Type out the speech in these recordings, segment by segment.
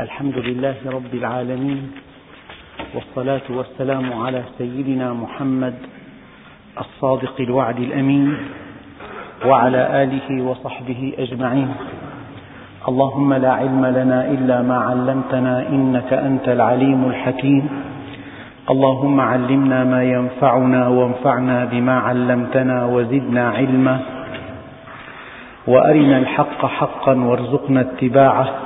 الحمد لله رب العالمين والصلاة والسلام على سيدنا محمد الصادق الوعد الأمين وعلى آله وصحبه أجمعين. اللهم لا علم لنا إلا ما علمتنا إنك أنت العليم الحكيم. اللهم علمنا ما ينفعنا وانفعنا بما علمتنا وزدنا علما. وأرنا الحق حقا وارزقنا اتباعه.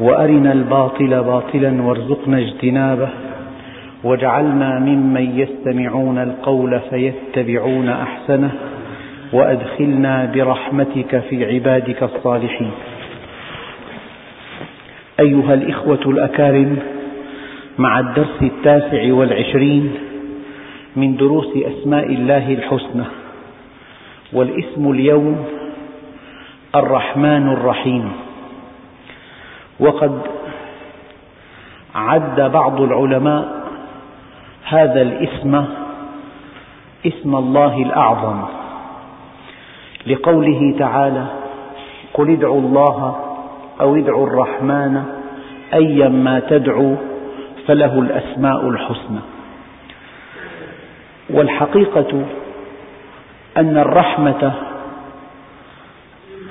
وأرنا الباطل باطلا وارزقنا اجتنابه واجعلنا ممن يستمعون القول فيتبعون أحسنه وأدخلنا برحمتك في عبادك الصالحين. أيها الإخوة الأكارم مع الدرس التاسع والعشرين من دروس أسماء الله الحسنى والاسم اليوم الرحمن الرحيم. وقد عد بعض العلماء هذا الاسم اسم الله الأعظم لقوله تعالى قل ادعوا الله أو ادعوا الرحمن أيا ما تدعوا فله الأسماء الحسنى والحقيقة أن الرحمة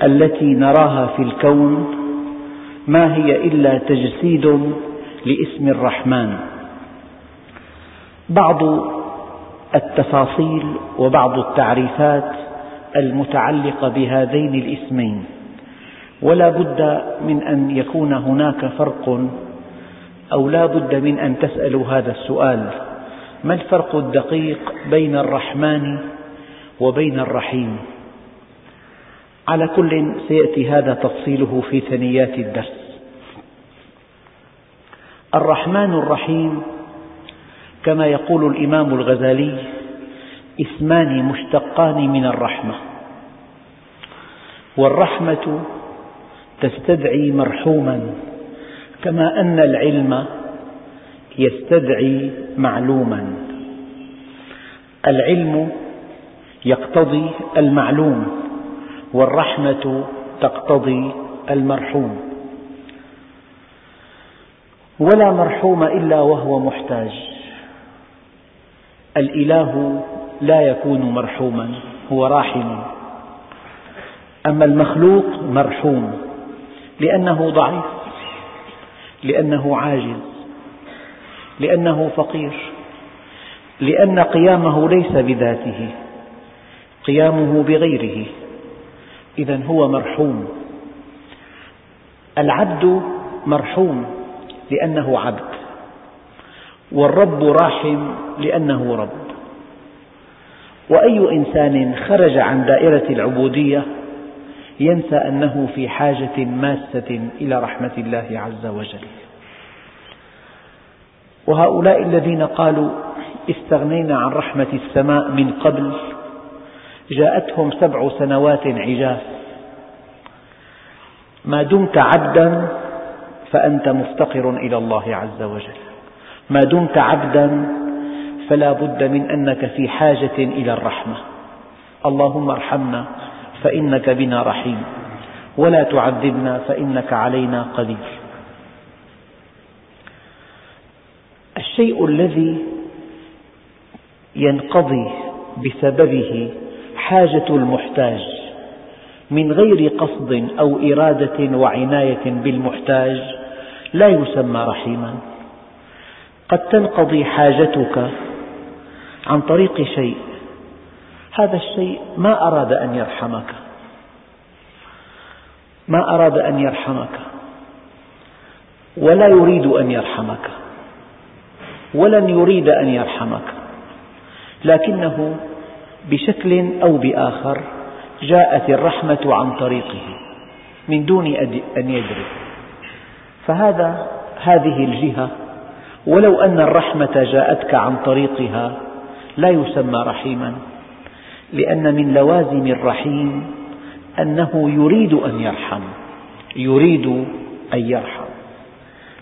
التي نراها في الكون ما هي إلا تجسيد لاسم الرحمن. بعض التفاصيل وبعض التعريفات المتعلقة بهذين الاسمين. ولا بد من أن يكون هناك فرق أو لا بد من أن تسألوا هذا السؤال. ما الفرق الدقيق بين الرحمن وبين الرحيم؟ على كل سيأتي هذا تفصيله في ثنيات الدرس. الرحمن الرحيم كما يقول الإمام الغزالي اسمان مشتقان من الرحمة. والرحمة تستدعي مرحوما كما أن العلم يستدعي معلوما. العلم يقتضي المعلوم والرحمة تقتضي المرحوم. ولا مرحوم إلا وهو محتاج. الإله لا يكون مرحوما هو راحم. أما المخلوق مرحوم لأنه ضعيف لأنه عاجز لأنه فقير لأن قيامه ليس بذاته قيامه بغيره. إذا هو مرحوم. العبد مرحوم. لأنه عبد. والرب راحم لأنه رب. وأي إنسان خرج عن دائرة العبودية ينسى أنه في حاجة ماسة إلى رحمة الله عز وجل. وهؤلاء الذين قالوا استغنينا عن رحمة السماء من قبل جاءتهم سبع سنوات عجاف. ما دمت عبدا فأنت مفتقر إلى الله عز وجل. ما دمت عبدا فلا بد من أنك في حاجة إلى الرحمة. اللهم ارحمنا فإنك بنا رحيم. ولا تعذبنا فإنك علينا قدير. الشيء الذي ينقضي بسببه حاجة المحتاج من غير قصد أو إرادة وعناية بالمحتاج لا يسمى رحيما. قد تنقضي حاجتك عن طريق شيء هذا الشيء ما أراد أن يرحمك. ما أراد أن يرحمك. ولا يريد أن يرحمك. ولن يريد أن يرحمك. لكنه بشكل أو بآخر جاءت الرحمة عن طريقه من دون أن يدري. فهذا هذه الجهة ولو أن الرحمة جاءتك عن طريقها لا يسمى رحيما لأن من لوازم الرحيم أنه يريد أن يرحم يريد أن يرحم.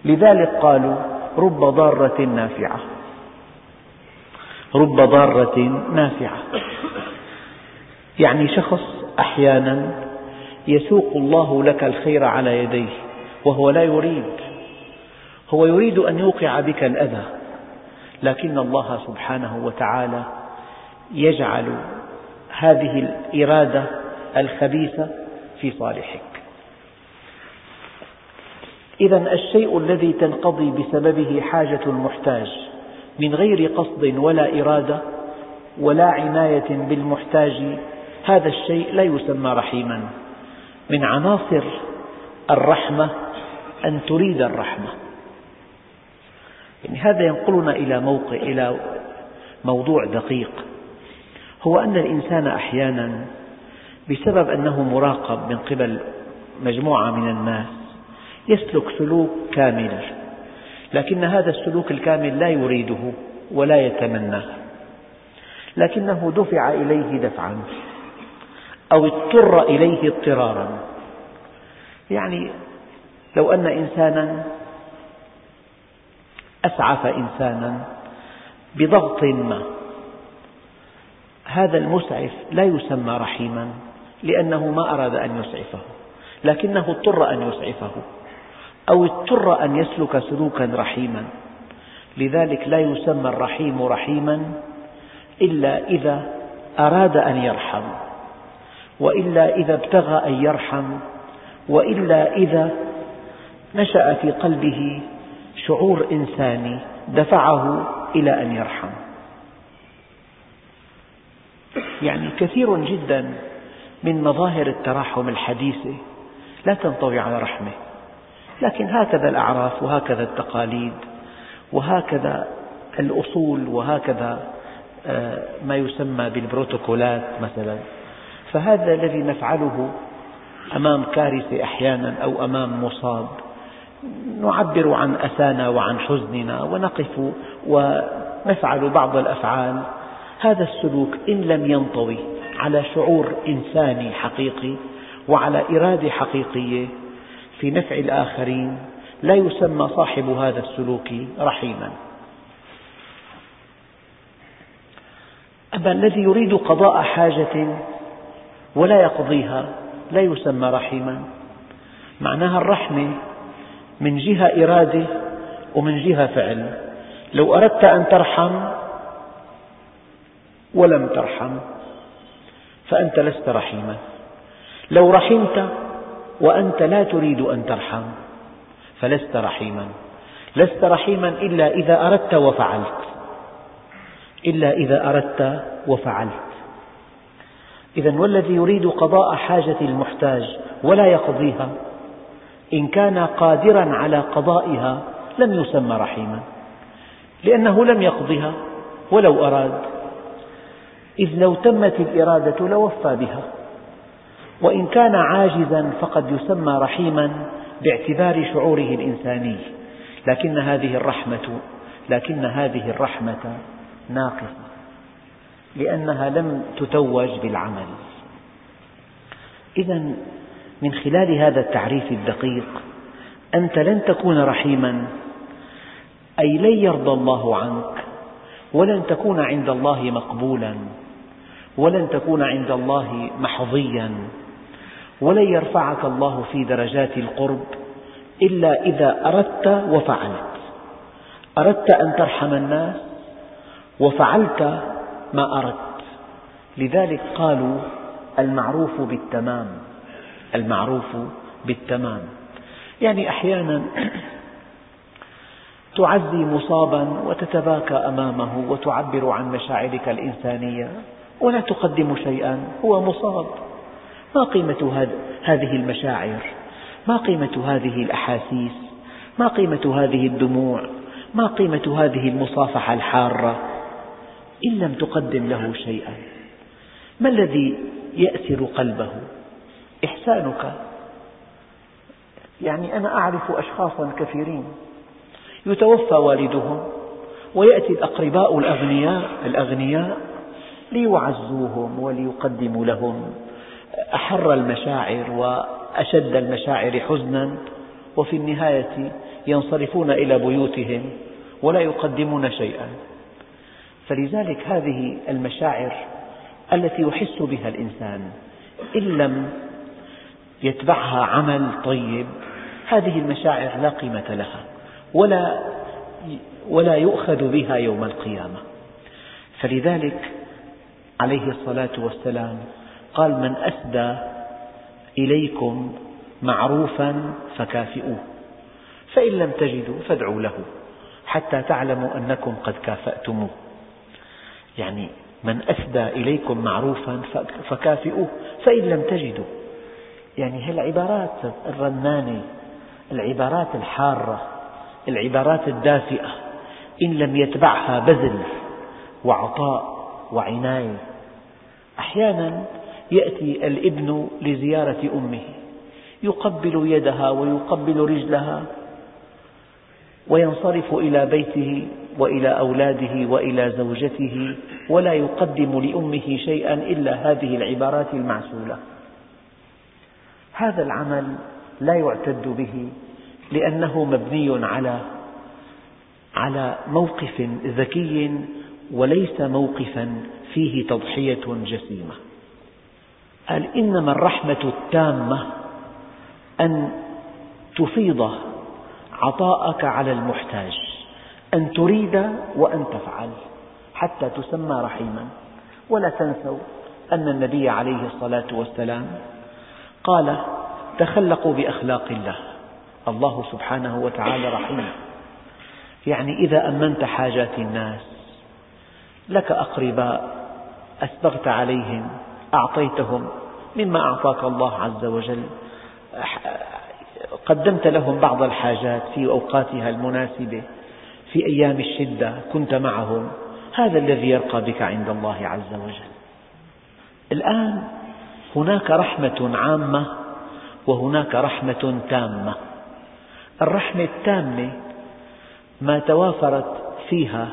لذلك قالوا رب ضارة نافعة رب ضارة نافعة. يعني شخص أحيانا يسوق الله لك الخير على يديه وهو لا يريد هو يريد أن يوقع بك الأذى لكن الله سبحانه وتعالى يجعل هذه الإرادة الخبيثة في صالحك. إذا الشيء الذي تنقضي بسببه حاجة المحتاج من غير قصد ولا إرادة ولا عناية بالمحتاج هذا الشيء لا يسمى رحيما. من عناصر الرحمة أن تريد الرحمة. يعني هذا ينقلنا إلى موقع إلى موضوع دقيق. هو أن الإنسان أحيانا بسبب أنه مراقب من قبل مجموعة من الناس يسلك سلوك كامل لكن هذا السلوك الكامل لا يريده ولا يتمناه. لكنه دفع إليه دفعا. أو اضطر إليه اضطرارا. يعني لو أن إنسانا أسعف إنسانا بضغط ما هذا المسعف لا يسمى رحيما لأنه ما أراد أن يسعفه لكنه اضطر أن يسعفه أو اضطر أن يسلك سلوكا رحيما. لذلك لا يسمى الرحيم رحيما إلا إذا أراد أن يرحم. وإلا إذا ابتغى أن يرحم وإلا إذا نشأ في قلبه شعور إنساني دفعه إلى أن يرحم. يعني كثير جدا من مظاهر التراحم الحديثة لا تنطوي على رحمة. لكن هكذا الأعراف وهكذا التقاليد وهكذا الأصول وهكذا آه، ما يسمى بالبروتوكولات مثلا. فهذا الذي نفعله أمام كارثة أحيانا أو أمام مصاب نعبر عن أسانا وعن حزننا ونقف ونفعل بعض الأفعال. هذا السلوك إن لم ينطوي على شعور إنساني حقيقي وعلى إرادة حقيقية في نفع الآخرين لا يسمى صاحب هذا السلوك رحيما. أما الذي يريد قضاء حاجة ولا يقضيها لا يسمى رحيما. معناها الرحمة من جهة إرادة ومن جهة فعل. لو أردت أن ترحم ولم ترحم فأنت لست رحيما. لو رحمت وأنت لا تريد أن ترحم فلست رحيما. لست رحيما إلا إذا أردت وفعلت. إلا إذا أردت وفعلت. إذا والذي يريد قضاء حاجة المحتاج ولا يقضيها إن كان قادرا على قضائها لم يسمى رحيما لأنه لم يقضها ولو أراد إذ لو تمت الإرادة لوفى بها وإن كان عاجزا فقد يسمى رحيما باعتبار شعوره الإنساني لكن هذه الرحمة لكن هذه الرحمة ناقصة. لأنها لم تتوج بالعمل. إذا من خلال هذا التعريف الدقيق أنت لن تكون رحيما أي لن يرضى الله عنك ولن تكون عند الله مقبولا ولن تكون عند الله محظيا ولن يرفعك الله في درجات القرب إلا إذا أردت وفعلت. أردت أن ترحم الناس وفعلت ما أردت. لذلك قالوا المعروف بالتمام. المعروف بالتمام. يعني أحيانا تعزي مصابا وتتباكى أمامه وتعبر عن مشاعرك الإنسانية ولا تقدم شيئا. هو مصاب. ما قيمة هذه المشاعر؟ ما قيمة هذه الأحاسيس؟ ما قيمة هذه الدموع؟ ما قيمة هذه المصافحة الحارة؟ إن لم تقدم له شيئا. ما الذي يأسر قلبه؟ إحسانك. يعني أنا أعرف أشخاصا كثيرين. يتوفى والدهم ويأتي الأقرباء الأغنياء الأغنياء ليعزوهم وليقدموا لهم. أحر المشاعر وأشد المشاعر حزنا وفي النهاية ينصرفون إلى بيوتهم ولا يقدمون شيئا. فلذلك هذه المشاعر التي يحس بها الإنسان. إن لم يتبعها عمل طيب هذه المشاعر لا قيمة لها ولا ولا يؤخذ بها يوم القيامة. فلذلك عليه الصلاة والسلام قال من أسدى إليكم معروفا فكافئوه فإن لم تجدوا فادعوا له حتى تعلموا أنكم قد كافأتموه. يعني من أسدى إليكم معروفا فكافئوه فإن لم تجدوا. يعني هالعبارات الرنانة العبارات الحارة العبارات الدافئة. إن لم يتبعها بذل وعطاء وعناية. أحيانا يأتي الابن لزيارة أمه يقبل يدها ويقبل رجلها وينصرف إلى بيته وإلى أولاده وإلى زوجته ولا يقدم لأمه شيئا إلا هذه العبارات المعسولة. هذا العمل لا يعتد به لأنه مبني على على موقف ذكي وليس موقفا فيه تضحية جسيمة. قال إنما الرحمة التامة أن تفيض عطاءك على المحتاج. أن تريد وأن تفعل حتى تسمى رحيما. ولا تنسوا أن النبي عليه الصلاة والسلام قال تخلقوا بأخلاق الله الله سبحانه وتعالى رحيم. يعني إذا أمنت حاجات الناس لك أقرباء أسبغت عليهم أعطيتهم مما أعطاك الله عز وجل. قدمت لهم بعض الحاجات في أوقاتها المناسبة. في أيام الشدة كنت معهم. هذا الذي يرقى بك عند الله عز وجل. الآن هناك رحمة عامة وهناك رحمة تامة. الرحمة التامة ما توافرت فيها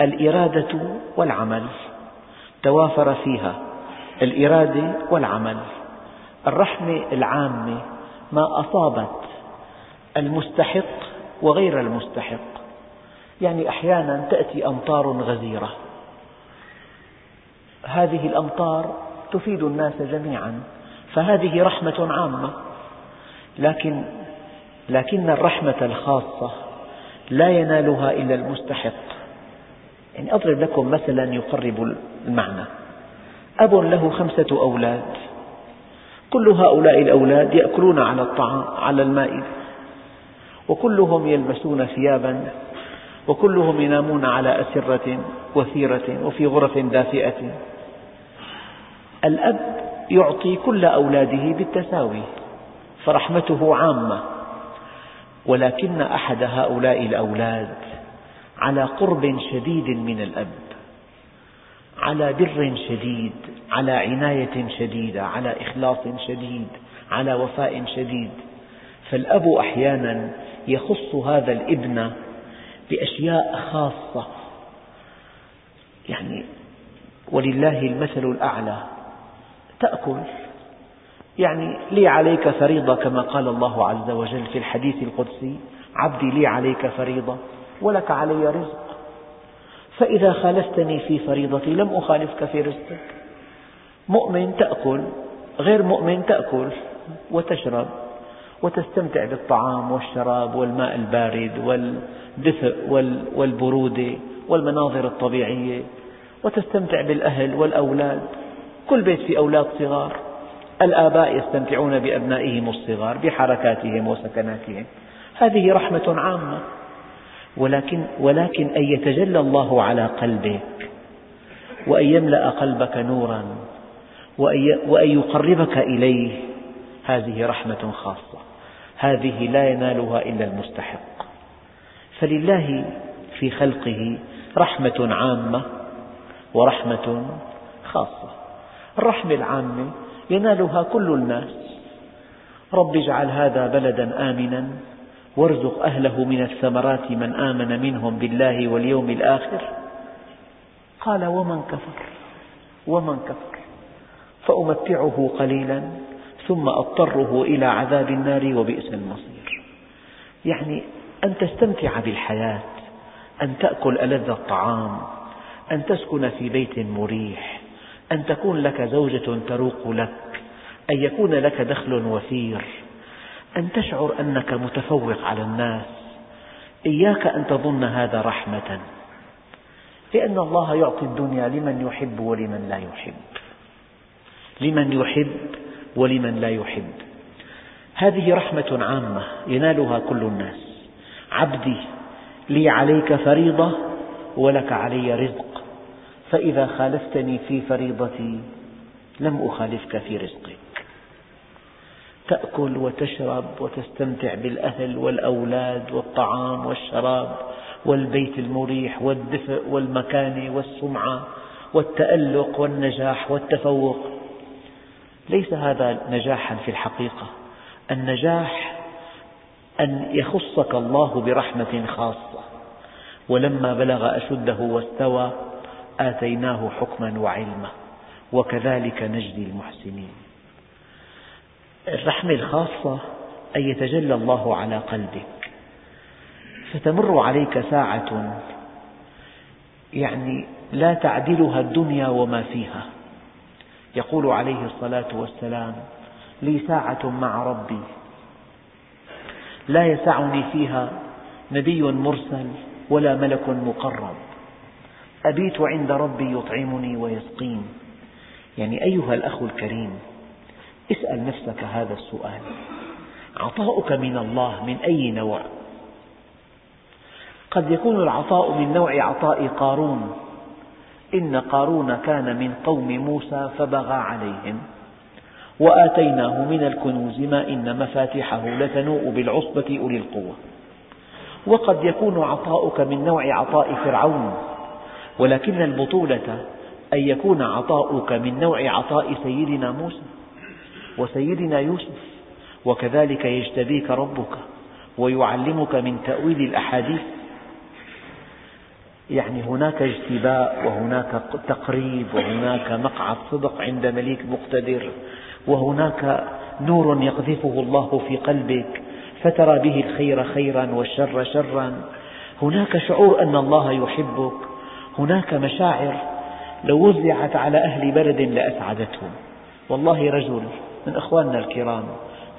الإرادة والعمل. توافر فيها الإرادة والعمل. الرحمة العامة ما أصابت المستحق وغير المستحق. يعني أحيانا تأتي أمطار غزيرة. هذه الأمطار تفيد الناس جميعا فهذه رحمة عامة. لكن لكن الرحمة الخاصة لا ينالها إلا المستحق. يعني أضرب لكم مثلا يقرب المعنى. أب له خمسة أولاد. كل هؤلاء الأولاد يأكلون على الطعام على المائدة وكلهم يلبسون ثيابا. وكلهم ينامون على أسرة وثيرة وفي غرف دافئة. الأب يعطي كل أولاده بالتساوي فرحمته عامة ولكن أحد هؤلاء الأولاد على قرب شديد من الأب على بر شديد على عناية شديدة على إخلاص شديد على وفاء شديد. فالأب أحيانا يخص هذا الابن بأشياء خاصة. يعني ولله المثل الأعلى. تأكل. يعني لي عليك فريضة كما قال الله عز وجل في الحديث القدسي عبدي لي عليك فريضة ولك علي رزق. فإذا خالفتني في فريضتي لم أخالفك في رزقك. مؤمن تأكل غير مؤمن تأكل وتشرب. وتستمتع بالطعام والشراب والماء البارد والدفء والبرودة والمناظر الطبيعية وتستمتع بالأهل والأولاد. كل بيت فيه أولاد صغار. الآباء يستمتعون بأبنائهم الصغار بحركاتهم وسكناتهم. هذه رحمة عامة. ولكن, ولكن أن يتجلى الله على قلبك وأن يملأ قلبك نورا وأن يقربك إليه هذه رحمة خاصة. هذه لا ينالها إلا المستحق. فلله في خلقه رحمة عامة ورحمة خاصة. الرحمة العامة ينالها كل الناس. رب اجعل هذا بلدا آمنا. وارزق أهله من الثمرات من آمن منهم بالله واليوم الآخر. قال ومن كفر؟ ومن كفر؟ فأمتعه قليلا. ثم أضطره إلى عذاب النار وبئس المصير. يعني أن تستمتع بالحياة أن تأكل ألذ الطعام أن تسكن في بيت مريح أن تكون لك زوجة تروق لك أن يكون لك دخل وفير أن تشعر أنك متفوق على الناس. إياك أن تظن هذا رحمة. لأن الله يعطي الدنيا لمن يحب ولمن لا يحب. لمن يحب ولمن لا يحب. هذه رحمة عامة ينالها كل الناس. عبدي لي عليك فريضة ولك علي رزق. فإذا خالفتني في فريضتي لم أخالفك في رزقك. تأكل وتشرب وتستمتع بالأهل والأولاد والطعام والشراب والبيت المريح والدفء والمكانة والسمعة والتألق والنجاح والتفوق. ليس هذا نجاحا في الحقيقة. النجاح أن يخصك الله برحمة خاصة. ولما بلغ أشده واستوى آتيناه حكما وعلما. وكذلك نجزي المحسنين. الرحمة الخاصة أن يتجلى الله على قلبك. فتمر عليك ساعة يعني لا تعدلها الدنيا وما فيها. يقول عليه الصلاة والسلام لي ساعة مع ربي. لا يسعني فيها نبي مرسل ولا ملك مقرب. أبيت عند ربي يطعمني ويسقين. يعني أيها الأخ الكريم اسأل نفسك هذا السؤال. عطاؤك من الله من أي نوع؟ قد يكون العطاء من نوع عطاء قارون. إن قارون كان من قوم موسى فبغى عليهم وآتيناه من الكنوز ما إن مفاتحه لتنوء بالعصبة أولي القوة. وقد يكون عطاؤك من نوع عطاء فرعون ولكن البطولة أن يكون عطاؤك من نوع عطاء سيدنا موسى وسيدنا يوسف وكذلك يجتبيك ربك ويعلمك من تأويل الأحاديث يعني هناك اجتباء وهناك تقريب وهناك مقعد صدق عند مليك مقتدر وهناك نور يقذفه الله في قلبك فترى به الخير خيرا والشر شرا. هناك شعور أن الله يحبك. هناك مشاعر لو وزعت على أهل بلد لأسعدتهم. والله رجل من أخواننا الكرام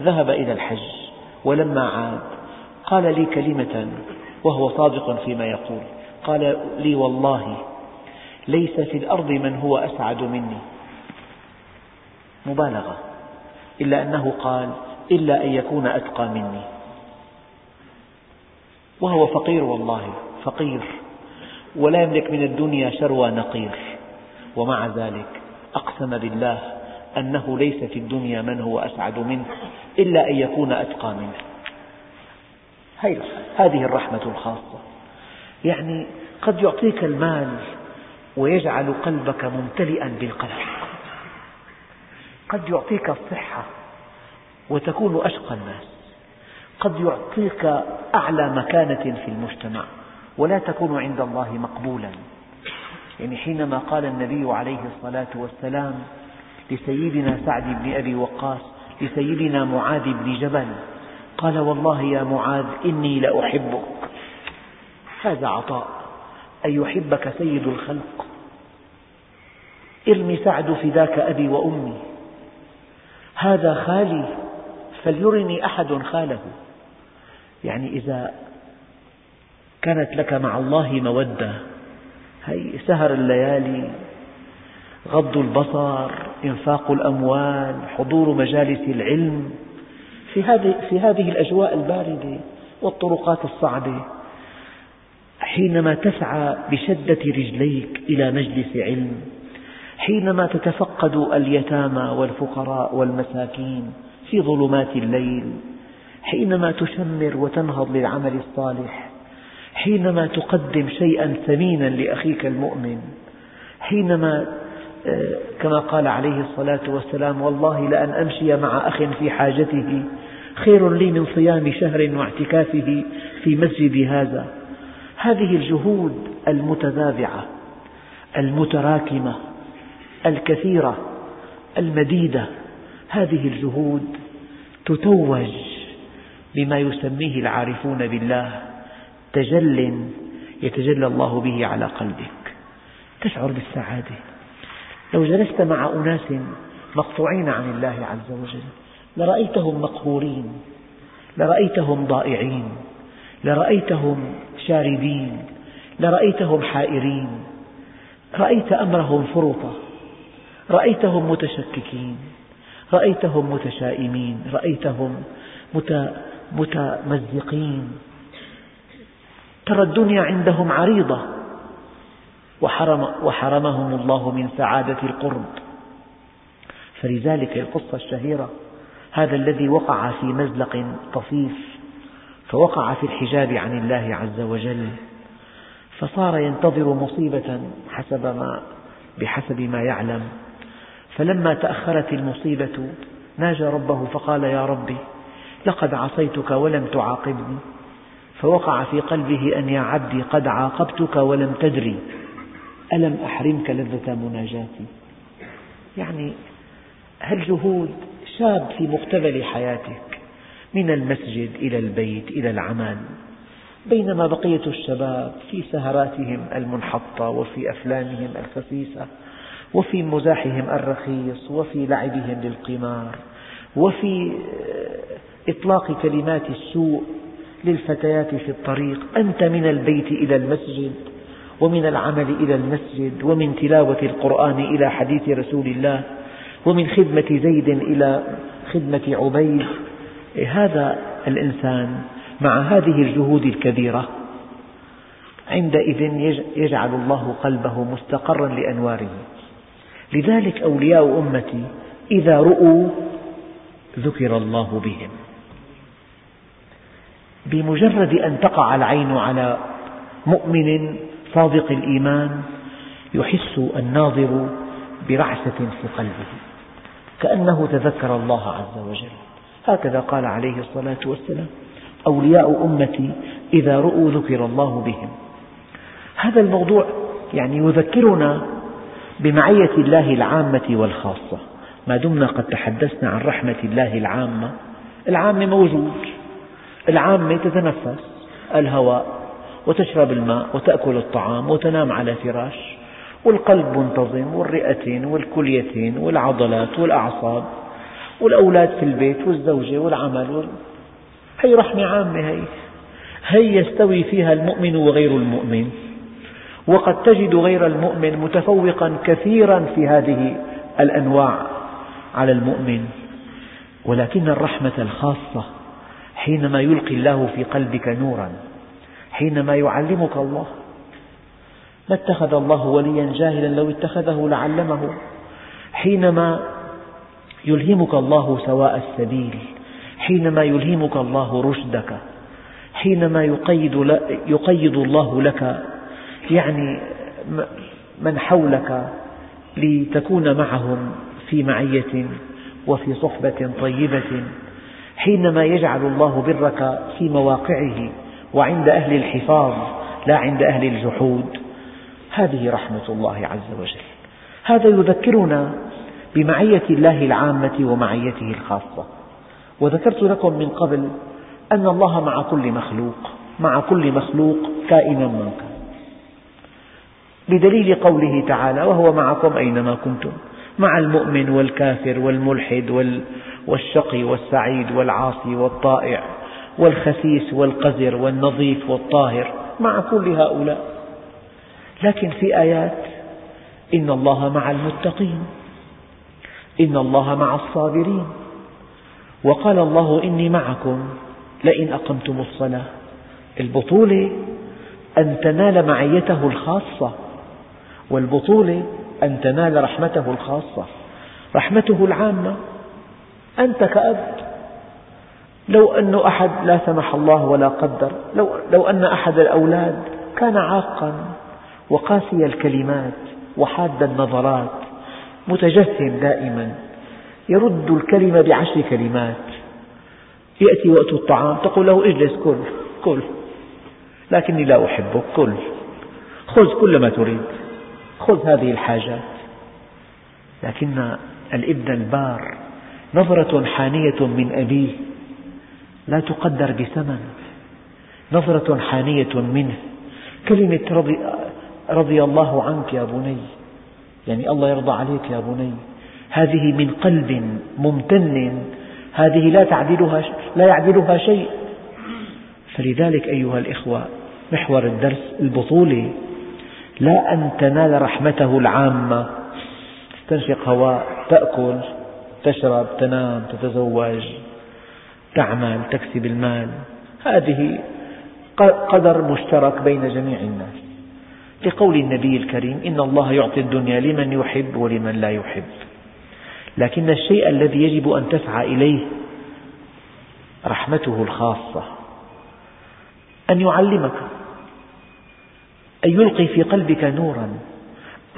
ذهب إلى الحج ولما عاد قال لي كلمة وهو صادق فيما يقول. قال لي والله ليس في الأرض من هو أسعد مني. مبالغة. إلا أنه قال إلا أن يكون أتقى مني. وهو فقير والله فقير. ولا يملك من الدنيا شروى نقير. ومع ذلك أقسم بالله أنه ليس في الدنيا من هو أسعد منه إلا أن يكون أتقى منه. هذه الرحمة الخاصة. يعني قد يعطيك المال ويجعل قلبك ممتلئا بالقلق. قد يعطيك الصحة وتكون أشقى الناس. قد يعطيك أعلى مكانة في المجتمع ولا تكون عند الله مقبولا. يعني حينما قال النبي عليه الصلاة والسلام لسيدنا سعد بن أبي وقاص لسيدنا معاذ بن جبل قال والله يا معاذ إني لأحبك. هذا عطاء. أن يحبك سيد الخلق. إرمي سعد فداك أبي وأمي. هذا خالي فليرني أحد خاله. يعني إذا كانت لك مع الله مودة هي سهر الليالي غض البصر إنفاق الأموال حضور مجالس العلم في هذه الأجواء الباردة والطرقات الصعبة. حينما تسعى بشدة رجليك إلى مجلس علم حينما تتفقد اليتامى والفقراء والمساكين في ظلمات الليل حينما تشمر وتنهض للعمل الصالح حينما تقدم شيئا ثمينا لأخيك المؤمن حينما آه، كما قال عليه الصلاة والسلام والله لأن أمشي مع أخ في حاجته خير لي من صيام شهر واعتكافه في مسجد هذا. هذه الجهود المتتابعة المتراكمة الكثيرة المديدة هذه الجهود تتوج بما يسميه العارفون بالله تجل يتجلى الله به على قلبك. تشعر بالسعادة. لو جلست مع أناس مقطوعين عن الله عز وجل لرأيتهم مقهورين لرأيتهم ضائعين لرأيتهم شاردين لرأيتهم حائرين رأيت أمرهم فرطة رأيتهم متشككين رأيتهم متشائمين رأيتهم متمزقين. ترى الدنيا عندهم عريضة وحرم وحرمهم الله من سعادة القرب. فلذلك القصة الشهيرة هذا الذي وقع في مزلق طفيف. فوقع في الحجاب عن الله عز وجل فصار ينتظر مصيبة حسب ما بحسب ما يعلم. فلما تأخرت المصيبة ناجى ربه فقال يا ربي لقد عصيتك ولم تعاقبني. فوقع في قلبه أن يا عبدي قد عاقبتك ولم تدري. ألم أحرمك لذة مناجاتي؟ يعني هالجهود شاب في مقتبل حياتك من المسجد إلى البيت إلى العمل. بينما بقية الشباب في سهراتهم المنحطة وفي أفلامهم الخسيسة وفي مزاحهم الرخيص وفي لعبهم للقمار وفي إطلاق كلمات السوء للفتيات في الطريق. أنت من البيت إلى المسجد ومن العمل إلى المسجد ومن تلاوة القرآن إلى حديث رسول الله ومن خدمة زيد إلى خدمة عبيد هذا الإنسان مع هذه الجهود الكبيرة عندئذ يجعل الله قلبه مستقرا لأنواره. لذلك أولياء أمتي إذا رؤوا ذكر الله بهم. بمجرد أن تقع العين على مؤمن صادق الإيمان يحس الناظر برعشة في قلبه كأنه تذكر الله عز وجل. هكذا قال عليه الصلاة والسلام أولياء أمتي إذا رؤوا ذكر الله بهم. هذا الموضوع يعني يذكرنا بمعية الله العامة والخاصة. ما دمنا قد تحدثنا عن رحمة الله العامة. العامة موجود العامة تتنفس. الهواء وتشرب الماء وتأكل الطعام وتنام على فراش. والقلب منتظم والرئتين والكليتين والعضلات والأعصاب. والأولاد في البيت والزوجة والعمل وال... هي رحمة عامة هي. هي يستوي فيها المؤمن وغير المؤمن. وقد تجد غير المؤمن متفوقا كثيرا في هذه الأنواع على المؤمن. ولكن الرحمة الخاصة حينما يلقي الله في قلبك نورا حينما يعلمك الله ما اتخذ الله وليا جاهلا لو اتخذه لعلمه حينما يلهمك الله سواء السبيل حينما يلهمك الله رشدك حينما يقيد, يقيد الله لك يعني من حولك لتكون معهم في معية وفي صحبة طيبة حينما يجعل الله برك في مواقعه وعند أهل الحفاظ لا عند أهل الجحود. هذه رحمة الله عز وجل. هذا يذكرنا بمعية الله العامة ومعيته الخاصة. وذكرت لكم من قبل أن الله مع كل مخلوق مع كل مخلوق كائنا من كان بدليل قوله تعالى وهو معكم أينما كنتم مع المؤمن والكافر والملحد والشقي والسعيد والعاصي والطائع والخسيس والقذر والنظيف والطاهر مع كل هؤلاء. لكن في آيات إن الله مع المتقين. إن الله مع الصابرين. وقال الله إني معكم لئن أقمتم الصلاة. البطولة أن تنال معيته الخاصة. والبطولة أن تنال رحمته الخاصة. رحمته العامة. أنت كأب. لو أن أحد لا سمح الله ولا قدر. لو, لو أن أحد الأولاد كان عاقا وقاسي الكلمات وحاد النظرات. متجهم دائما. يرد الكلمة بعشر كلمات. يأتي وقت الطعام تقول له اجلس كل كل. لكني لا أحبك كل. خذ كل ما تريد. خذ هذه الحاجات. لكن الإبن البار نظرة حانية من أبيه لا تقدر بثمن. نظرة حانية منه. كلمة رضي, رضي الله عنك يا بني. يعني الله يرضى عليك يا بني. هذه من قلب ممتن. هذه لا تعدلها لا يعدلها شيء. فلذلك أيها الإخوة محور الدرس البطولة لا أن تنال رحمته العامة. تستنشق هواء تأكل تشرب تنام تتزوج تعمل تكسب المال. هذه قدر مشترك بين جميع الناس. لقول النبي الكريم إن الله يعطي الدنيا لمن يحب ولمن لا يحب. لكن الشيء الذي يجب أن تسعى إليه رحمته الخاصة أن يعلمك أن يلقي في قلبك نورا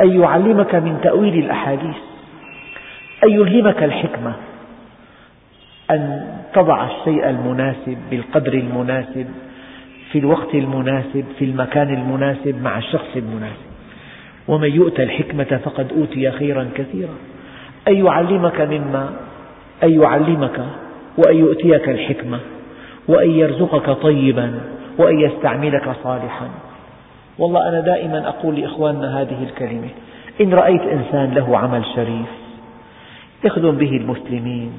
أن يعلمك من تأويل الأحاديث أن يلهمك الحكمة أن تضع الشيء المناسب بالقدر المناسب في الوقت المناسب في المكان المناسب مع الشخص المناسب. ومن يؤتى الحكمة فقد أوتي خيرا كثيرا. أن يعلمك مما أن يعلمك وأن يؤتيك الحكمة وأن يرزقك طيبا وأن يستعملك صالحا. والله أنا دائما أقول لإخواننا هذه الكلمة. إن رأيت إنسان له عمل شريف يخدم به المسلمين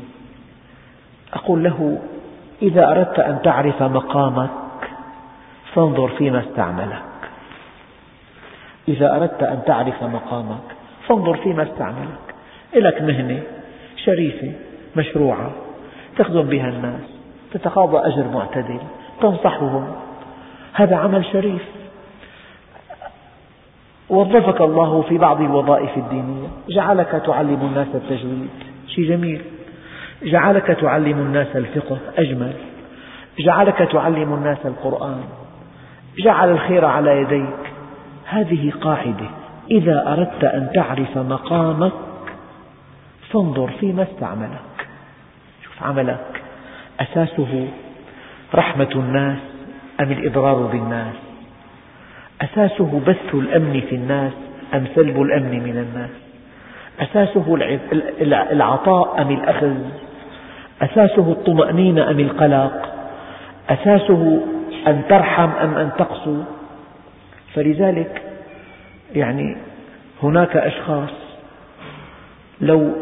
أقول له إذا أردت أن تعرف مقامك فانظر فيما استعملك. إذا أردت أن تعرف مقامك فانظر فيما استعملك. لك مهنة شريفة مشروعة تخدم بها الناس تتقاضى أجر معتدل تنصحهم. هذا عمل شريف. وظفك الله في بعض الوظائف الدينية. جعلك تعلم الناس التجويد. شيء جميل. جعلك تعلم الناس الفقه أجمل. جعلك تعلم الناس القرآن. جعل الخير على يديك. هذه قاعدة. إذا أردت أن تعرف مقامك فانظر فيما استعملك. شوف عملك. أساسه رحمة الناس أم الإضرار بالناس؟ أساسه بث الأمن في الناس أم سلب الأمن من الناس؟ أساسه العطاء أم الأخذ؟ أساسه الطمأنينة أم القلق؟ أساسه أن ترحم أم أن تقسو. فلذلك يعني هناك أشخاص لو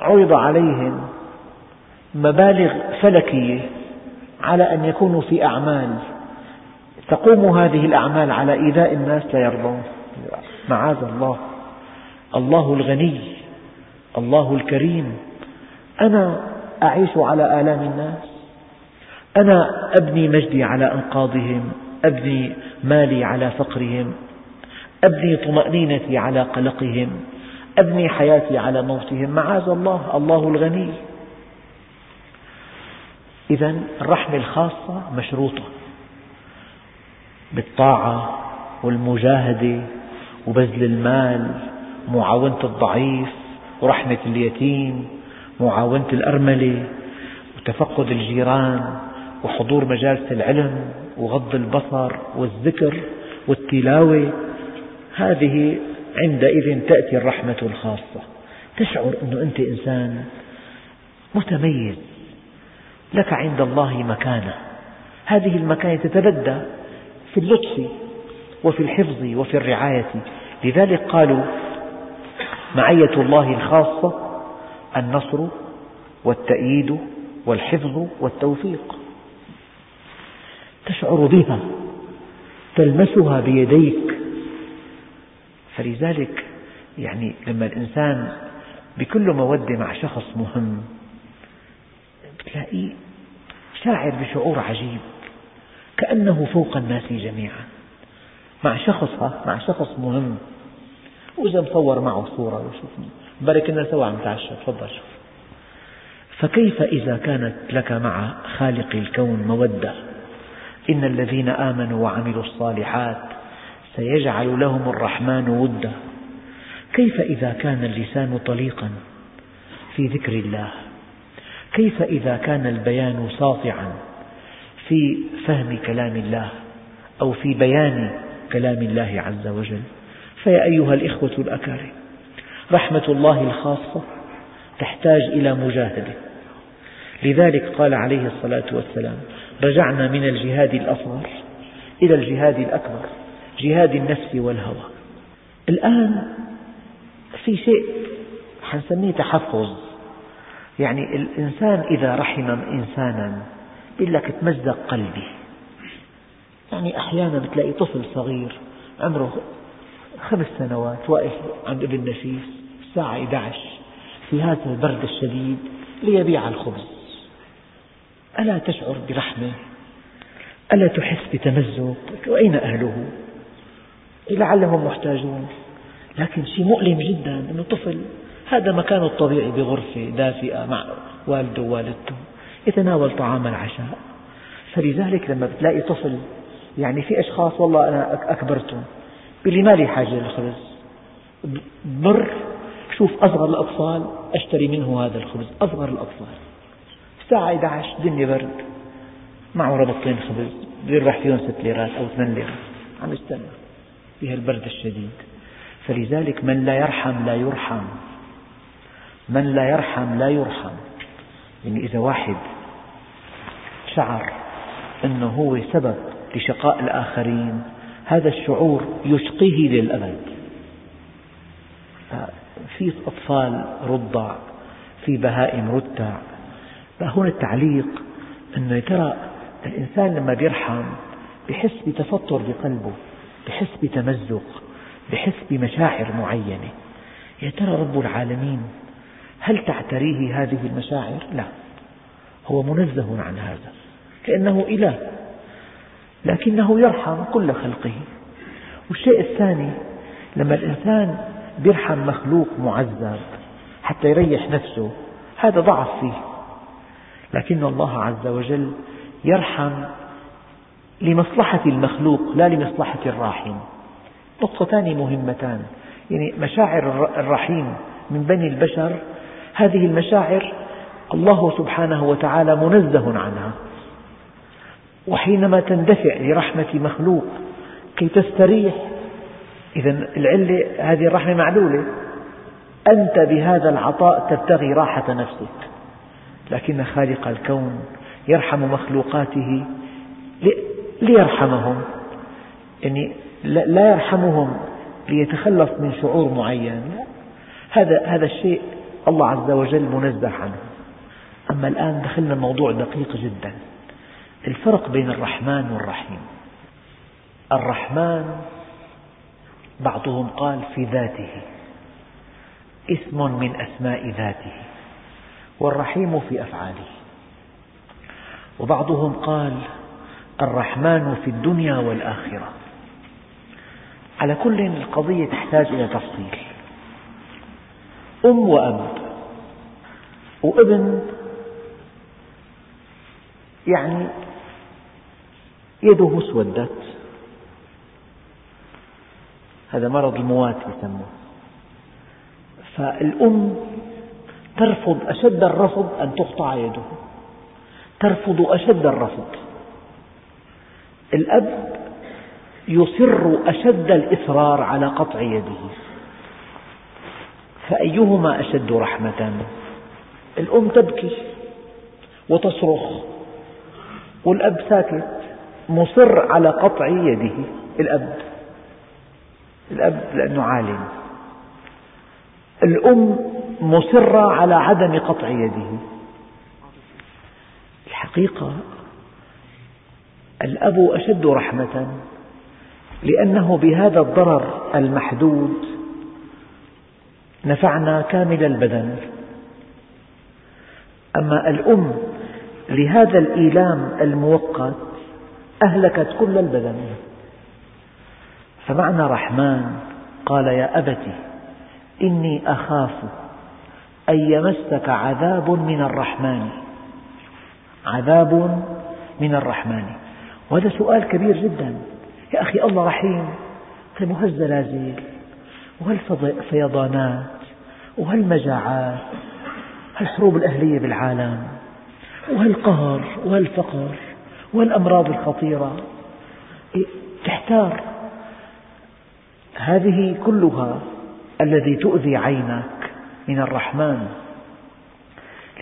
عرض عليهم مبالغ فلكية على أن يكونوا في أعمال تقوم هذه الأعمال على إيذاء الناس لا يرضون. معاذ الله. الله الغني الله الكريم. أنا أعيش على آلام الناس. أنا أبني مجدي على أنقاضهم أبني مالي على فقرهم أبني طمأنينتي على قلقهم أبني حياتي على موتهم. معاذ الله الله الغني. إذا الرحمة الخاصة مشروطة بالطاعة والمجاهدة وبذل المال معاونة الضعيف ورحمة اليتيم معاونة الأرملة وتفقد الجيران. وحضور مجالس العلم وغض البصر والذكر والتلاوة هذه عندئذ تأتي الرحمة الخاصة. تشعر أن أنت إنسان متميز. لك عند الله مكانة. هذه المكانة تتبدى في اللطف وفي الحفظ وفي الرعاية. لذلك قالوا معية الله الخاصة النصر والتأييد والحفظ والتوفيق. تشعر بها تلمسها بيديك. فلذلك يعني لما الإنسان بكل مودة مع شخص مهم بتلاقيه شاعر بشعور عجيب كأنه فوق الناس جميعا. مع شخص مع شخص مهم. وإذا مصور معه صورة وشوف بارك لنا سوا عم نتعشى تفضل. شوف فكيف إذا كانت لك مع خالق الكون مودة؟ إن الذين آمنوا وعملوا الصالحات سيجعل لهم الرحمن ودا. كيف إذا كان اللسان طليقا في ذكر الله؟ كيف إذا كان البيان ساطعا في فهم كلام الله أو في بيان كلام الله عز وجل؟ فيا أيها الإخوة الأكارم رحمة الله الخاصة تحتاج إلى مجاهدة. لذلك قال عليه الصلاة والسلام رجعنا من الجهاد الأصغر إلى الجهاد الأكبر جهاد النفس والهوى. الآن في شيء حنسميه تحفظ. يعني الإنسان إذا رحم إنسانا يقول لك تمزق قلبي. يعني أحيانا بتلاقي طفل صغير عمره خمس سنوات واقف عند ابن نفيس الساعة 11 في هذا البرد الشديد ليبيع الخبز. ألا تشعر برحمة؟ ألا تحس بتمزق؟ وأين أهله؟ لعلهم محتاجون لكن شيء مؤلم جدا أنه طفل هذا مكانه الطبيعي بغرفة دافئة مع والده ووالدته يتناول طعام العشاء فلذلك لما بتلاقي طفل يعني في أشخاص والله أنا أكبرتهم بلي ما لي حاجة للخبز بر شوف أصغر الأطفال أشتري منه هذا الخبز أصغر الأطفال الساعة 11 الدنيا برد. معه ربطتين خبز بيربح فيهم ست ليرات أو ثمان ليرات. عم يستنى في البرد الشديد. فلذلك من لا يرحم لا يرحم. من لا يرحم لا يرحم. يعني إذا واحد شعر أنه هو سبب لشقاء الآخرين هذا الشعور يشقيه للأبد. في أطفال رضع في بهائم رتع. فهنا التعليق أنه ترى الإنسان لما يرحم بحس بتفطر بقلبه بحس بتمزق بحس بمشاعر معينة. يا ترى رب العالمين هل تعتريه هذه المشاعر؟ لا. هو منزه عن هذا كأنه إله لكنه يرحم كل خلقه. والشيء الثاني لما الإنسان يرحم مخلوق معذب حتى يريح نفسه هذا ضعف فيه. لكن الله عز وجل يرحم لمصلحة المخلوق لا لمصلحة الراحم نقطتان مهمتان. يعني مشاعر الرحيم من بني البشر هذه المشاعر الله سبحانه وتعالى منزه عنها. وحينما تندفع لرحمة مخلوق كي تستريح إذا العلة هذه الرحمة معلولة. أنت بهذا العطاء تبتغي راحة نفسك. لكن خالق الكون يرحم مخلوقاته ليرحمهم. يعني لا يرحمهم ليتخلص من شعور معين. هذا هذا الشيء الله عز وجل منزه عنه. أما الآن دخلنا موضوع دقيق جدا. الفرق بين الرحمن والرحيم. الرحمن بعضهم قال في ذاته اسم من أسماء ذاته. والرحيم في أفعاله. وبعضهم قال الرحمن في الدنيا والآخرة. على كل القضية تحتاج إلى تفصيل. أم وأب وابن يعني يده اسودت هذا مرض الموات يسموه. فالأم ترفض أشد الرفض أن تقطع يده. ترفض أشد الرفض. الأب يصر أشد الإصرار على قطع يده. فأيهما أشد رحمة؟ الأم تبكي وتصرخ والأب ساكت مصر على قطع يده. الأب الأب لأنه عالم. الأم مصرة على عدم قطع يده. الحقيقة الأب أشد رحمة لأنه بهذا الضرر المحدود نفعنا كامل البدن. أما الأم لهذا الإيلام المؤقت أهلكت كل البدن. فمعنى رحمن قال يا أبت إني أخاف أن يمسك عذاب من الرحمن. عذاب من الرحمن. وهذا سؤال كبير جدا. يا أخي الله رحيم طيب وهالزلازل وهالفيضانات وهالمجاعات هالحروب الأهلية بالعالم؟ وهالقهر وهالفقر وهالأمراض الخطيرة؟ إيه، تحتار. هذه كلها الذي تؤذي عينك من الرحمن.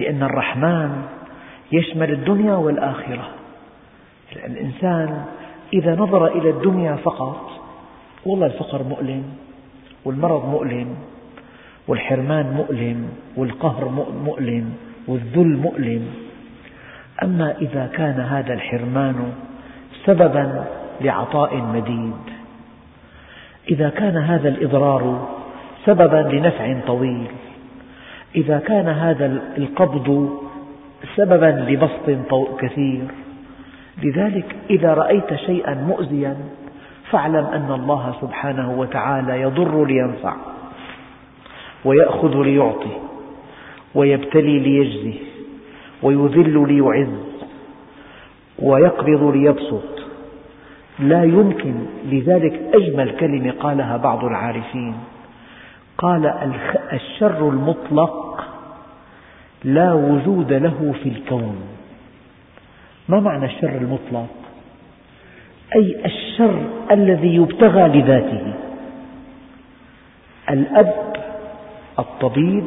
لأن الرحمن يشمل الدنيا والآخرة. الإنسان إذا نظر إلى الدنيا فقط والله الفقر مؤلم والمرض مؤلم والحرمان مؤلم والقهر مؤلم والذل مؤلم. أما إذا كان هذا الحرمان سببا لعطاء مديد إذا كان هذا الإضرار سببا لنفع طويل إذا كان هذا القبض سببا لبسط كثير. لذلك إذا رأيت شيئا مؤذيا فاعلم أن الله سبحانه وتعالى يضر لينفع ويأخذ ليعطي ويبتلي ليجزي ويذل ليعز ويقبض ليبسط. لا يمكن. لذلك أجمل كلمة قالها بعض العارفين. قال الشر المطلق لا وجود له في الكون. ما معنى الشر المطلق؟ أي الشر الذي يبتغى لذاته. الأب الطبيب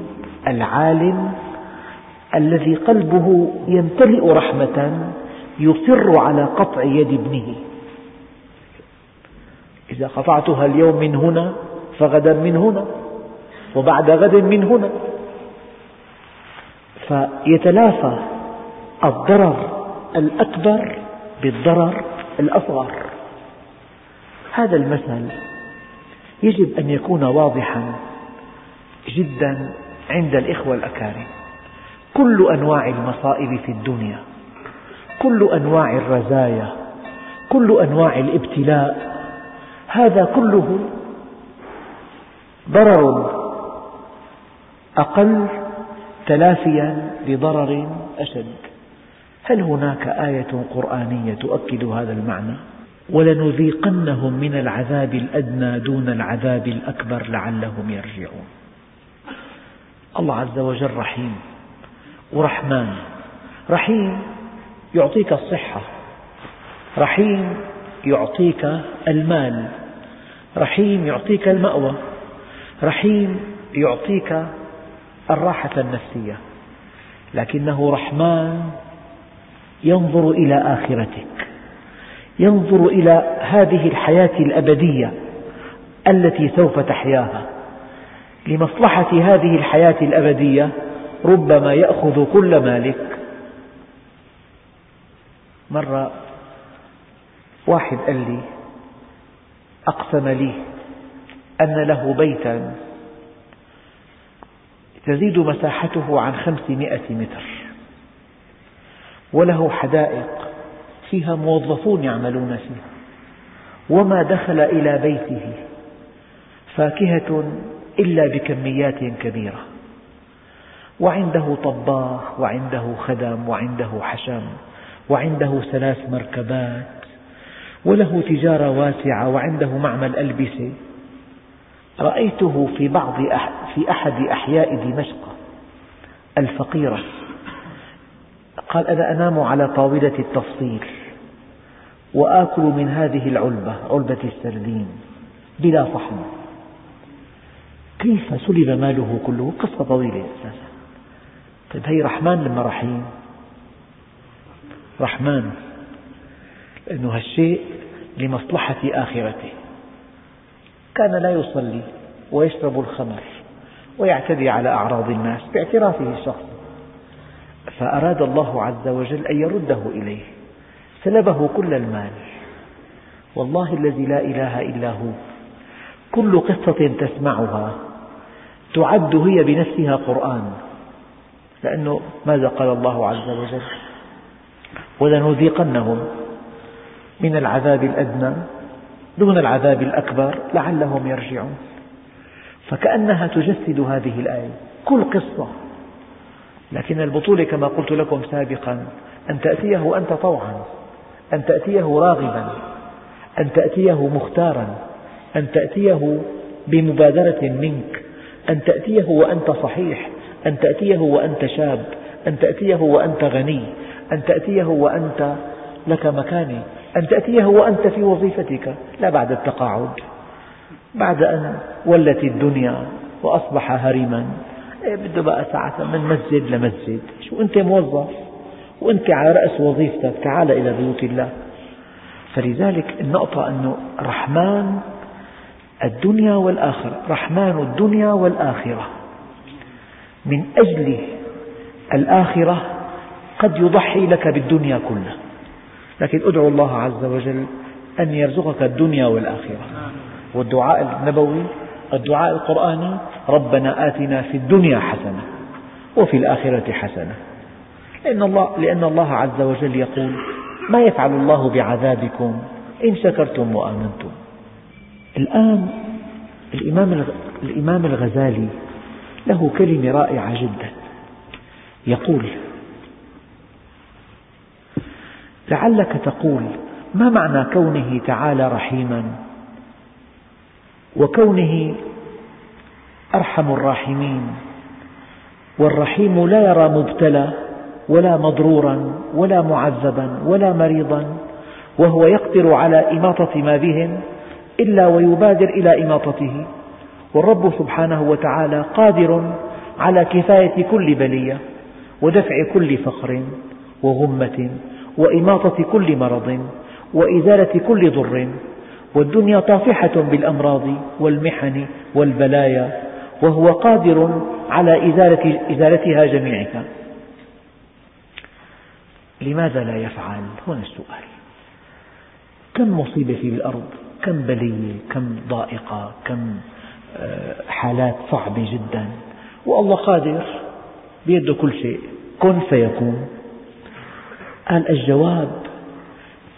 العالم الذي قلبه يمتلئ رحمة يصر على قطع يد ابنه. إذا قطعتها اليوم من هنا فغدا من هنا. وبعد غد من هنا. فيتلافى الضرر الأكبر بالضرر الأصغر. هذا المثل يجب أن يكون واضحا جدا عند الإخوة الأكارم. كل أنواع المصائب في الدنيا كل أنواع الرزايا كل أنواع الابتلاء هذا كله ضرر أقل تلافيا لضرر أشد. هل هناك آية قرآنية تؤكد هذا المعنى؟ ولنذيقنهم من العذاب الأدنى دون العذاب الأكبر لعلهم يرجعون. الله عز وجل رحيم. ورحمن. رحيم يعطيك الصحة. رحيم يعطيك المال. رحيم يعطيك المأوى. رحيم يعطيك الراحة النفسية. لكنه رحمن ينظر إلى آخرتك ينظر إلى هذه الحياة الأبدية التي سوف تحياها. لمصلحة هذه الحياة الأبدية ربما يأخذ كل مالك. مرة واحد قال لي أقسم لي أن له بيتا تزيد مساحته عن خمسمائة متر. وله حدائق فيها موظفون يعملون فيها. وما دخل إلى بيته فاكهة إلا بكميات كبيرة. وعنده طباخ وعنده خدم وعنده حشم وعنده ثلاث مركبات وله تجارة واسعة وعنده معمل ألبسة. رأيته في بعض في أحد أحياء دمشق الفقيرة. قال أنا أنام على طاولة التفصيل وآكل من هذه العلبة علبة السردين بلا صحن كيف سلب ماله كله؟ قصة طويلة أساسا طيب هي رحمن لما رحيم؟ رحمن لأنه هالشيء لمصلحة آخرته. كان لا يصلي ويشرب الخمر ويعتدي على أعراض الناس باعترافه الشخصي فأراد الله عز وجل أن يرده إليه. سلبه كل المال. والله الذي لا إله إلا هو. كل قصة تسمعها. تعد هي بنفسها قرآن. لأنه ماذا قال الله عز وجل؟ ولنذيقنهم من العذاب الأدنى دون العذاب الأكبر لعلهم يرجعون. فكأنها تجسد هذه الآية. كل قصة. لكن البطولة كما قلت لكم سابقا أن تأتيه أنت طوعا أن تأتيه راغبا أن تأتيه مختارا أن تأتيه بمبادرة منك أن تأتيه وأنت صحيح أن تأتيه وأنت شاب أن تأتيه وأنت غني أن تأتيه وأنت لك مكانة. أن تأتيه وأنت في وظيفتك. لا بعد التقاعد بعد أن ولت الدنيا وأصبح هرما إيه بده بقى ساعة من مسجد لمسجد. شو أنت موظف؟ وأنت على رأس وظيفتك تعال إلى بيوت الله. فلذلك النقطة أنه رحمن الدنيا والآخرة رحمن الدنيا والآخرة. من أجل الآخرة قد يضحي لك بالدنيا كلها. لكن ادعو الله عز وجل أن يرزقك الدنيا والآخرة. والدعاء النبوي الدعاء القرآني ربنا آتنا في الدنيا حسنة وفي الآخرة حسنة. لأن الله, لأن الله عز وجل يقول ما يفعل الله بعذابكم إن شكرتم وآمنتم. الآن الإمام, الإمام الغزالي له كلمة رائعة جدا. يقول لعلك تقول ما معنى كونه تعالى رحيما؟ وكونه أرحم الراحمين والرحيم لا يرى مبتلى ولا مضرورا ولا معذبا ولا مريضا وهو يقدر على إماطة ما بهم إلا ويبادر إلى إماطته. والرب سبحانه وتعالى قادر على كفاية كل بلية ودفع كل فقر وغمة وإماطة كل مرض وإزالة كل ضر والدنيا طافحة بالأمراض والمحن والبلايا وهو قادر على إزالة إزالتها جميعها لماذا لا يفعل؟ هنا السؤال. كم مصيبة في الأرض؟ كم بلية؟ كم ضائقة؟ كم آه، حالات صعبة جدا؟ والله قادر بيده كل شيء. كن فيكون. قال الجواب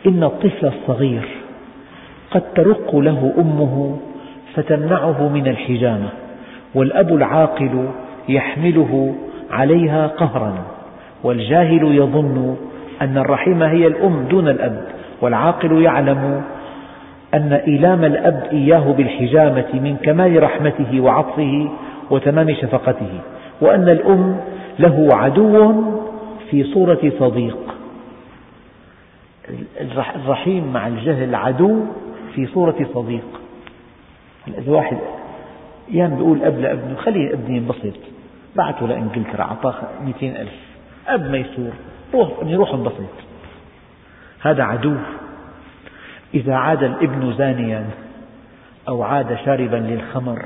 إن الطفل الصغير قد ترق له أمه فتمنعه من الحجامة والأب العاقل يحمله عليها قهرا والجاهل يظن أن الرحيم هي الأم دون الأب والعاقل يعلم أن إيلام الأب إياه بالحجامة من كمال رحمته وعطفه وتمام شفقته وأن الأم له عدو في صورة صديق. الرحيم مع الجهل عدو في صورة صديق إذا واحد أيام بيقول أب لابنه خلي أبني ينبسط. بعته لإنجلترا أعطاه 200 ألف. أب ميسور روح أبني روح انبسط. هذا عدو. إذا عاد الابن زانيا أو عاد شاربا للخمر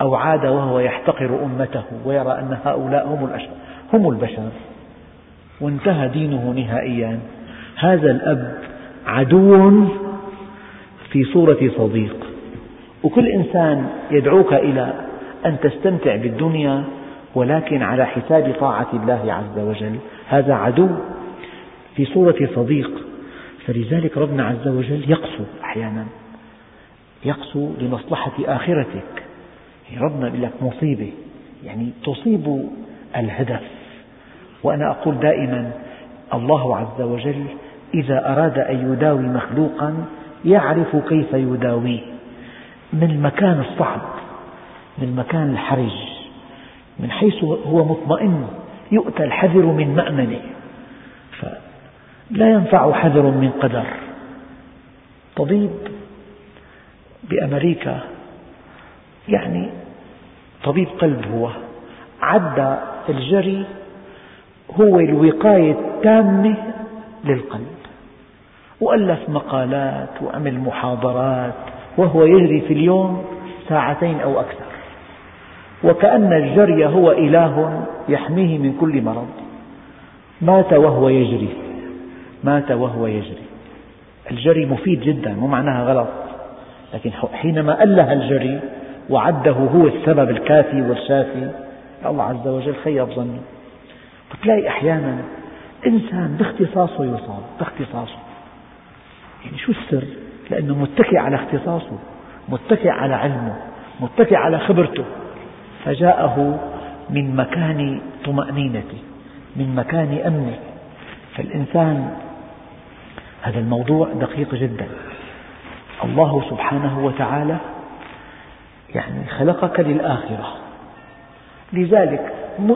أو عاد وهو يحتقر أمته ويرى أن هؤلاء هم البشر وانتهى دينه نهائيا. هذا الأب عدو في صورة صديق. وكل إنسان يدعوك إلى أن تستمتع بالدنيا ولكن على حساب طاعة الله عز وجل. هذا عدو في صورة صديق. فلذلك ربنا عز وجل يقسو أحيانا. يقسو لمصلحة آخرتك. يعني ربنا يقول لك مصيبة. يعني تصيب الهدف. وأنا أقول دائما الله عز وجل إذا أراد أن يداوي مخلوقا يعرف كيف يداويه. من المكان الصعب من المكان الحرج من حيث هو مطمئن يؤتى الحذر من مأمنه لا ينفع حذر من قدر. طبيب بأمريكا يعني طبيب قلب هو عد الجري هو الوقاية التامة للقلب. وألف مقالات وعمل محاضرات وهو يجري في اليوم ساعتين أو أكثر. وكأن الجري هو إله يحميه من كل مرض. مات وهو يجري. مات وهو يجري. الجري مفيد جدا مو معناها غلط. لكن حينما أله الجري وعده هو السبب الكافي والشافي الله عز وجل خيب ظنه بتلاقي أحيانا إنسان باختصاصه يصاب باختصاصه. شو السر؟ لأنه متكئ على اختصاصه متكئ على علمه متكئ على خبرته. فجاءه من مكان طمأنينته من مكان أمنه. فالإنسان هذا الموضوع دقيق جدا. الله سبحانه وتعالى يعني خلقك للآخرة. لذلك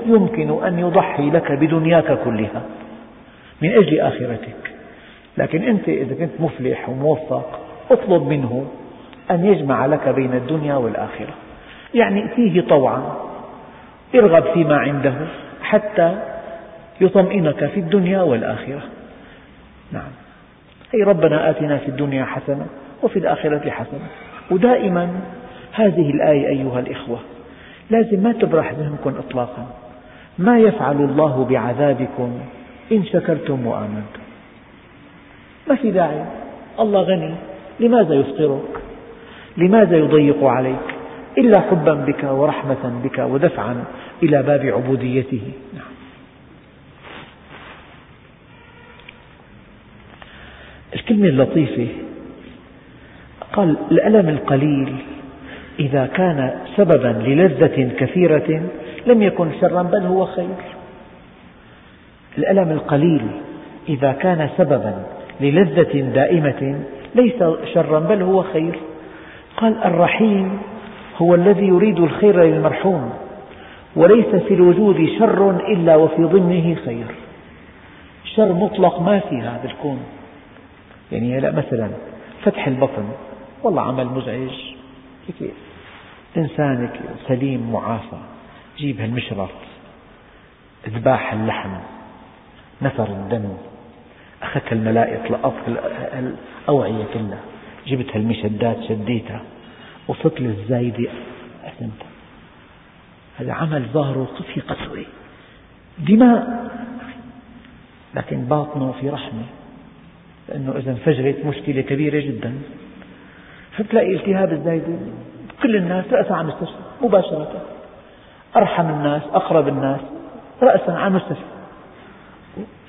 يمكن أن يضحي لك بدنياك كلها من أجل آخرتك. لكن أنت إذا كنت مفلح وموفق اطلب منه أن يجمع لك بين الدنيا والآخرة. يعني ائتيه طوعا. ارغب فيما عنده حتى يطمئنك في الدنيا والآخرة. نعم. أي ربنا آتنا في الدنيا حسنة وفي الآخرة حسنة. ودائما هذه الآية أيها الإخوة لازم ما تبرح ذهنكم إطلاقا. ما يفعل الله بعذابكم إن شكرتم وآمنتم. ما في داعي. الله غني لماذا يفقرك لماذا يضيق عليك؟ إلا حبا بك ورحمة بك ودفعا إلى باب عبوديته. نعم. الكلمة اللطيفة. قال الألم القليل إذا كان سببا للذة كثيرة لم يكن شرا بل هو خير. الألم القليل إذا كان سببا للذة دائمة ليس شرا بل هو خير. قال الرحيم هو الذي يريد الخير للمرحوم وليس في الوجود شر إلا وفي ضمنه خير. شر مطلق ما في هذا الكون. يعني هلا مثلا فتح البطن والله عمل مزعج. إنسان سليم معافى جيب هالمشرط ذباح اللحم نثر الدم. أخذت الملائط لقطت الأوعية كلها. جبت هالمشدات شديتها. وصلت للزايدة أسنت هذا عمل ظاهره في قسوة دماء. لكن باطنه في رحمة. لأنه إذا انفجرت مشكلة كبيرة جدا. فتلاقي التهاب الزايدة. كل الناس رأسا على المستشفى مباشرة. أرحم الناس أقرب الناس. رأسا على المستشفى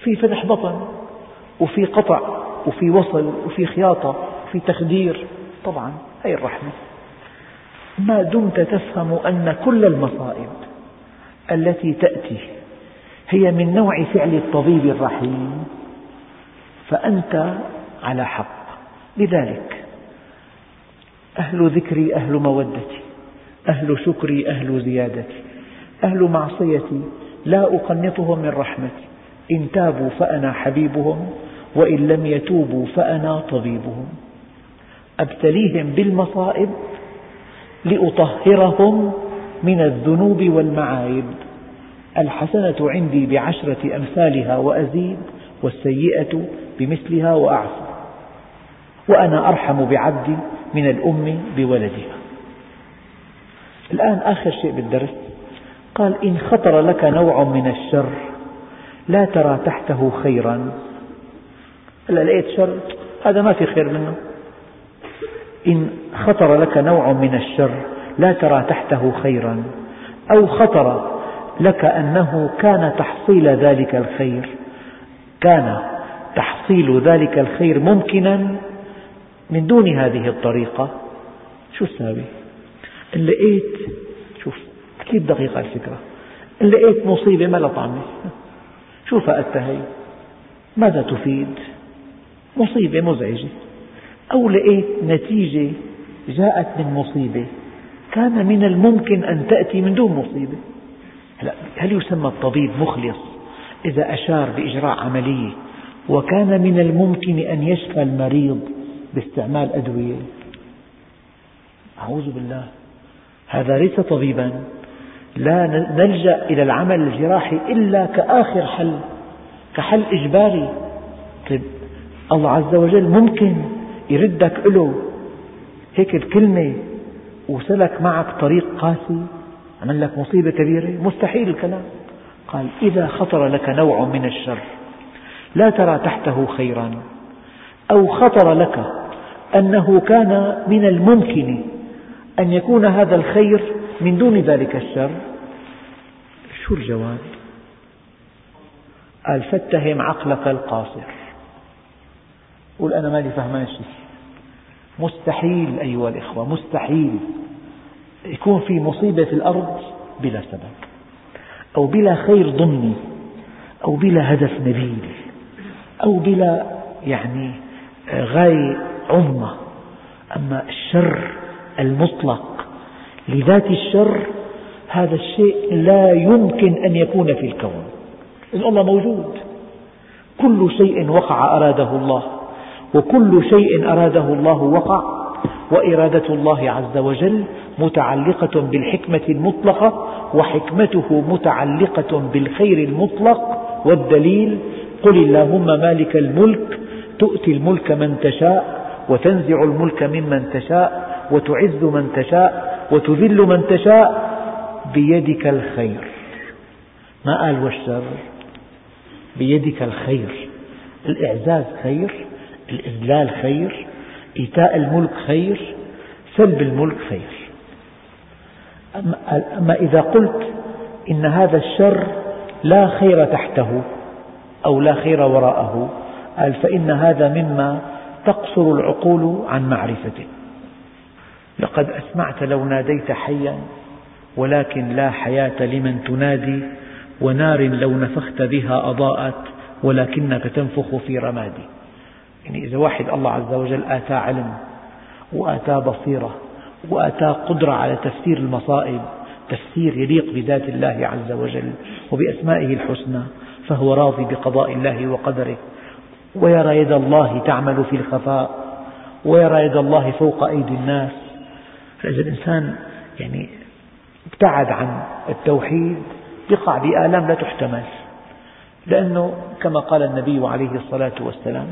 في فتح بطن. وفي قطع وفي وصل وفي خياطة وفي تخدير. طبعا هي الرحمة. ما دمت تفهم أن كل المصائب التي تأتي هي من نوع فعل الطبيب الرحيم. فأنت على حق. لذلك أهل ذكري أهل مودتي أهل شكري أهل زيادتي أهل معصيتي لا أقنطهم من رحمتي. إن تابوا فأنا حبيبهم. وإن لم يتوبوا فأنا طبيبهم. أبتليهم بالمصائب لأطهرهم من الذنوب والمعايب. الحسنة عندي بعشرة أمثالها وأزيد والسيئة بمثلها وأعفو وأنا أرحم بعبدي من الأم بولدها. الآن آخر شيء بالدرس. قال إن خطر لك نوع من الشر لا ترى تحته خيرا. هلا لقيت شر هذا ما في خير منه. إن خطر لك نوع من الشر لا ترى تحته خيرا أو خطر لك أنه كان تحصيل ذلك الخير. كان تحصيل ذلك الخير ممكنا من دون هذه الطريقة. شو تساوي؟ إن لقيت شوف كيف دقيقة الفكرة. إن لقيت مصيبة ما لها طعمة شو فأتها هي؟ ماذا تفيد؟ مصيبة مزعجة. أو لقيت نتيجة جاءت من مصيبة. كان من الممكن أن تأتي من دون مصيبة. هل يسمى الطبيب مخلص إذا أشار بإجراء عملية؟ وكان من الممكن أن يشفى المريض باستعمال أدوية. أعوذ بالله. هذا ليس طبيبا. لا نلجأ إلى العمل الجراحي إلا كآخر حل كحل إجباري. الله عز وجل ممكن يردك له هيك الكلمة وسلك معك طريق قاسي عمل لك مصيبة كبيرة؟ مستحيل الكلام. قال إذا خطر لك نوع من الشر لا ترى تحته خيرا أو خطر لك أنه كان من الممكن أن يكون هذا الخير من دون ذلك الشر. شو الجواب؟ قال فاتهم عقلك القاصر. قل أنا مالي فهمان شيء مستحيل أيها الإخوة مستحيل. يكون في مصيبة في الأرض بلا سبب. أو بلا خير ضمني. أو بلا هدف نبيل. أو بلا يعني غاية عظمى. أما الشر المطلق لذات الشر هذا الشيء لا يمكن أن يكون في الكون. إن الله موجود. كل شيء وقع أراده الله. وكل شيء أراده الله وقع وإرادة الله عز وجل متعلقة بالحكمة المطلقة وحكمته متعلقة بالخير المطلق والدليل. قل اللهم مالك الملك تؤتي الملك من تشاء وتنزع الملك ممن تشاء وتعز من تشاء وتذل من تشاء بيدك الخير. ما قال والشر بيدك الخير. الإعزاز خير. الإذلال خير إيتاء الملك خير سلب الملك خير. أما إذا قلت إن هذا الشر لا خير تحته أو لا خير وراءه قال فإن هذا مما تقصر العقول عن معرفته. لقد أسمعت لو ناديت حيا ولكن لا حياة لمن تنادي ونار لو نفخت بها أضاءت ولكنك تنفخ في رمادي. يعني إذا واحد الله عز وجل آتاه علم وآتاه بصيرة وآتاه قدرة على تفسير المصائب تفسير يليق بذات الله عز وجل وبأسمائه الحسنى فهو راضي بقضاء الله وقدره. ويرى يد الله تعمل في الخفاء ويرى يد الله فوق أيدي الناس. فإذا الإنسان يعني ابتعد عن التوحيد يقع بآلام لا تحتمل. لأنه كما قال النبي عليه الصلاة والسلام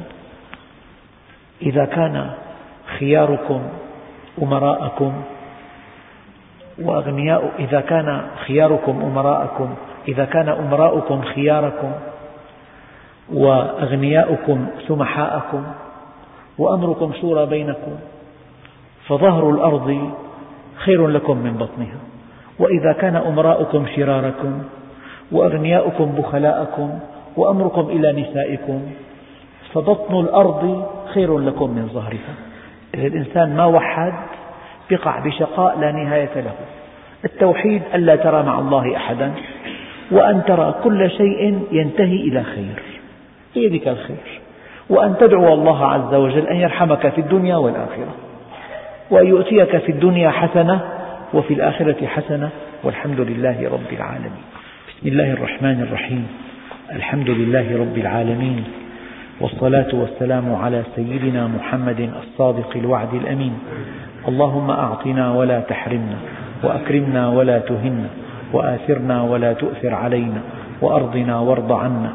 إذا كان خياركم أمراءكم وأغنياء إذا كان خياركم أمراءكم إذا كان أمراؤكم خياركم وأغنياؤكم سمحاءكم وأمركم شورى بينكم فظهر الأرض خير لكم من بطنها. وإذا كان أمراؤكم شراركم وأغنياؤكم بخلاءكم وأمركم إلى نسائكم فبطن الأرض خير لكم من ظهرها. إذا الإنسان ما وحد يقع بشقاء لا نهاية له. التوحيد ألا ترى مع الله أحدا وأن ترى كل شيء ينتهي إلى خير بيدك الخير. وأن تدعو الله عز وجل أن يرحمك في الدنيا والآخرة وأن يؤتيك في الدنيا حسنة وفي الآخرة حسنة. والحمد لله رب العالمين. بسم الله الرحمن الرحيم. الحمد لله رب العالمين. والصلاة والسلام على سيدنا محمد الصادق الوعد الأمين. اللهم أعطنا ولا تحرمنا وأكرمنا ولا تهنا وآثرنا ولا تؤثر علينا وأرضنا وارض عنا.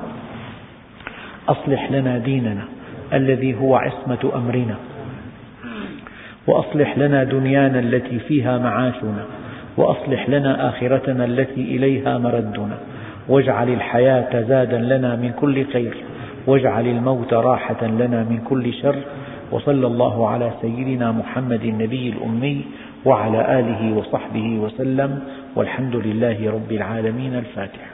أصلح لنا ديننا الذي هو عصمة أمرنا وأصلح لنا دنيانا التي فيها معاشنا وأصلح لنا آخرتنا التي إليها مردنا واجعل الحياة زادا لنا من كل خير. واجعل الموت راحة لنا من كل شر وصلى الله على سيدنا محمد النبي الأمي وعلى آله وصحبه وسلم والحمد لله رب العالمين الفاتح.